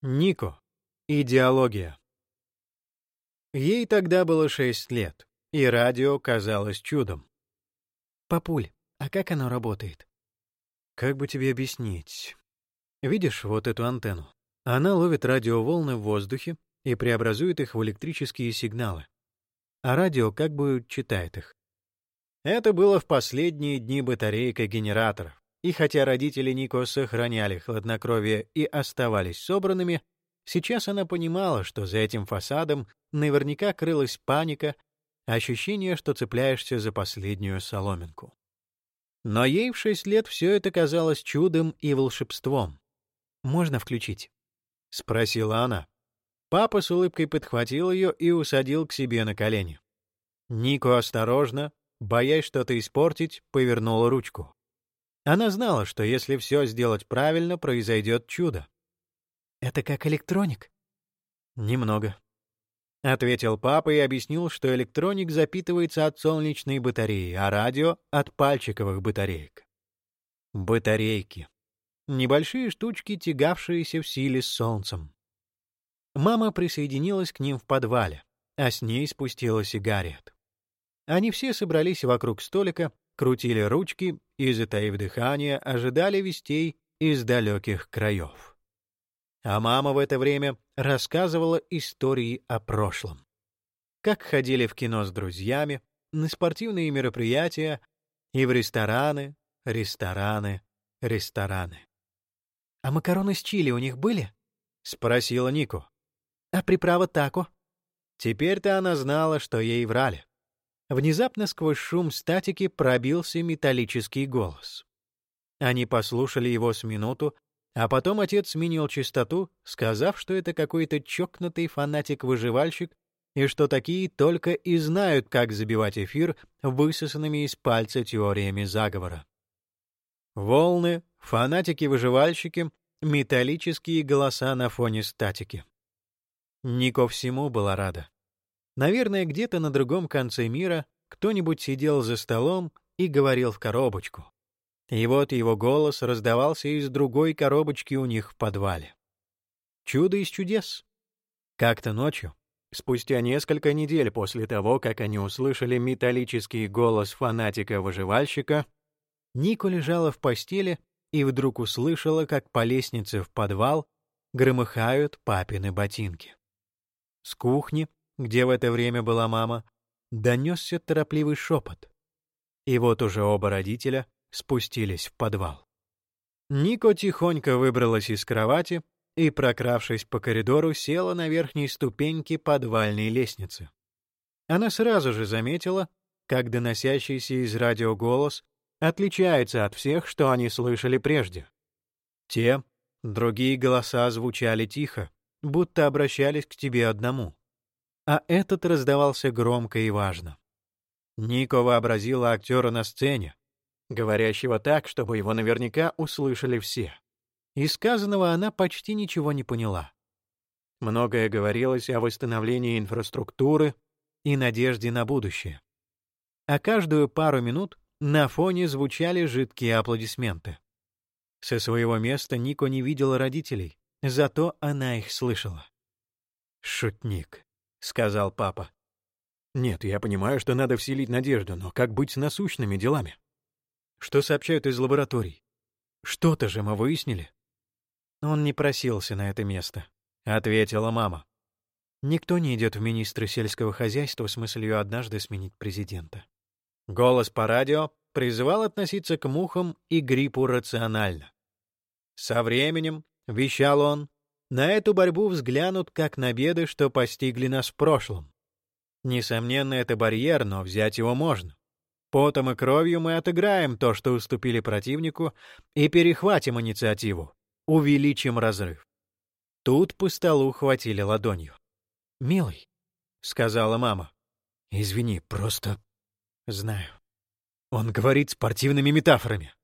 Нико. Идеология. Ей тогда было шесть лет, и радио казалось чудом. «Папуль, а как оно работает?» «Как бы тебе объяснить? Видишь вот эту антенну? Она ловит радиоволны в воздухе и преобразует их в электрические сигналы. А радио как бы читает их. Это было в последние дни батарейка генераторов. И хотя родители Нико сохраняли хладнокровие и оставались собранными, сейчас она понимала, что за этим фасадом наверняка крылась паника, ощущение, что цепляешься за последнюю соломинку. Но ей в шесть лет все это казалось чудом и волшебством. «Можно включить?» — спросила она. Папа с улыбкой подхватил ее и усадил к себе на колени. Нико осторожно, боясь что-то испортить, повернула ручку. Она знала, что если все сделать правильно, произойдет чудо. «Это как электроник?» «Немного», — ответил папа и объяснил, что электроник запитывается от солнечной батареи, а радио — от пальчиковых батареек. Батарейки. Небольшие штучки, тягавшиеся в силе с солнцем. Мама присоединилась к ним в подвале, а с ней спустилась и Гарриет. Они все собрались вокруг столика, крутили ручки и, затаив дыхание, ожидали вестей из далеких краев. А мама в это время рассказывала истории о прошлом. Как ходили в кино с друзьями, на спортивные мероприятия и в рестораны, рестораны, рестораны. «А макароны с чили у них были?» — спросила Нико. «А приправа тако?» Теперь-то она знала, что ей врали. Внезапно сквозь шум статики пробился металлический голос. Они послушали его с минуту, а потом отец сменил частоту, сказав, что это какой-то чокнутый фанатик-выживальщик и что такие только и знают, как забивать эфир высосанными из пальца теориями заговора. Волны, фанатики-выживальщики, металлические голоса на фоне статики. Нико всему была рада. Наверное, где-то на другом конце мира кто-нибудь сидел за столом и говорил в коробочку. И вот его голос раздавался из другой коробочки у них в подвале. Чудо из чудес. Как-то ночью, спустя несколько недель после того, как они услышали металлический голос фанатика-выживальщика, Нико лежала в постели и вдруг услышала, как по лестнице в подвал громыхают папины ботинки. С кухни где в это время была мама, донесся торопливый шепот. И вот уже оба родителя спустились в подвал. Нико тихонько выбралась из кровати и, прокравшись по коридору, села на верхней ступеньке подвальной лестницы. Она сразу же заметила, как доносящийся из радио голос отличается от всех, что они слышали прежде. Те, другие голоса звучали тихо, будто обращались к тебе одному а этот раздавался громко и важно. Нико вообразила актера на сцене, говорящего так, чтобы его наверняка услышали все. Из сказанного она почти ничего не поняла. Многое говорилось о восстановлении инфраструктуры и надежде на будущее. А каждую пару минут на фоне звучали жидкие аплодисменты. Со своего места Нико не видела родителей, зато она их слышала. Шутник. — сказал папа. «Нет, я понимаю, что надо вселить надежду, но как быть с насущными делами? Что сообщают из лабораторий? Что-то же мы выяснили?» «Он не просился на это место», — ответила мама. «Никто не идет в министры сельского хозяйства с мыслью однажды сменить президента». Голос по радио призывал относиться к мухам и гриппу рационально. Со временем, вещал он, на эту борьбу взглянут как на беды, что постигли нас в прошлом. Несомненно, это барьер, но взять его можно. Потом и кровью мы отыграем то, что уступили противнику, и перехватим инициативу, увеличим разрыв. Тут по столу хватили ладонью. «Милый», — сказала мама, — «извини, просто...» «Знаю». Он говорит спортивными метафорами.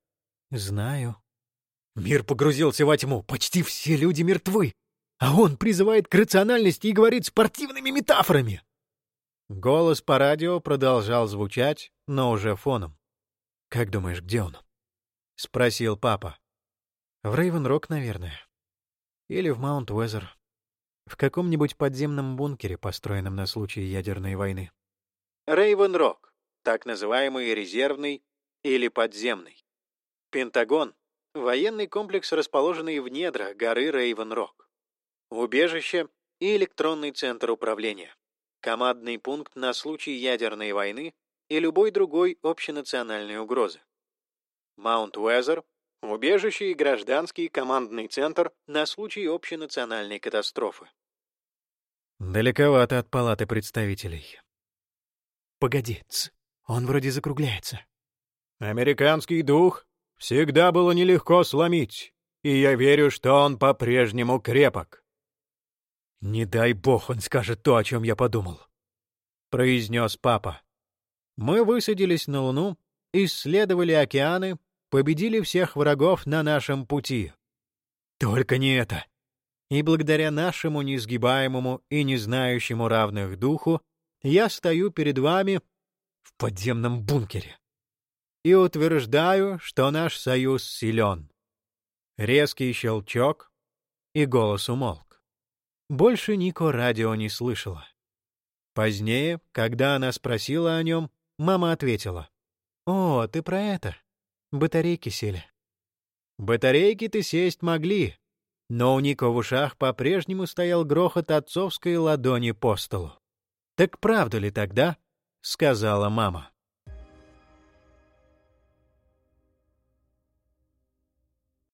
«Знаю», Мир погрузился во тьму, почти все люди мертвы, а он призывает к рациональности и говорит спортивными метафорами. Голос по радио продолжал звучать, но уже фоном. «Как думаешь, где он?» — спросил папа. «В Рейвен-Рок, наверное». Или в Маунт-Уэзер. В каком-нибудь подземном бункере, построенном на случай ядерной войны. Рейвен-Рок, так называемый резервный или подземный. Пентагон — военный комплекс, расположенный в недрах горы Рейвен-Рок. Убежище и электронный центр управления. Командный пункт на случай ядерной войны и любой другой общенациональной угрозы. Маунт-Уэзер — убежище и гражданский командный центр на случай общенациональной катастрофы. Далековато от палаты представителей. Погоди, ц, он вроде закругляется. Американский дух всегда было нелегко сломить, и я верю, что он по-прежнему крепок. «Не дай бог он скажет то, о чем я подумал», — произнес папа. Мы высадились на Луну, исследовали океаны, победили всех врагов на нашем пути. Только не это. И благодаря нашему несгибаемому и не знающему равных духу я стою перед вами в подземном бункере и утверждаю, что наш союз силен. Резкий щелчок, и голос умолк. Больше Нико радио не слышала. Позднее, когда она спросила о нем, мама ответила. «О, ты про это? Батарейки сели». Батарейки-то сесть могли, но у Нико в ушах по-прежнему стоял грохот отцовской ладони по столу. «Так правда ли тогда?» — сказала мама.